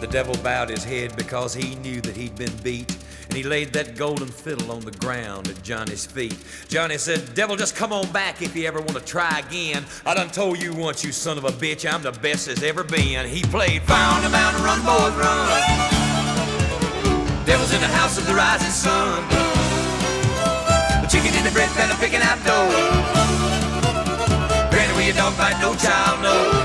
The devil bowed his head because he knew that he'd been beat. And he laid that golden fiddle on the ground at Johnny's feet. Johnny said, Devil, just come on back if you ever want to try again. I done told you once, you son of a bitch, I'm the best as ever been. He played on the Mountain, Run, Boys, Run. Devil's in the house of the rising sun. The chicken in the bread pan, I'm picking out dough. Granny, will your dog bite? No child, no.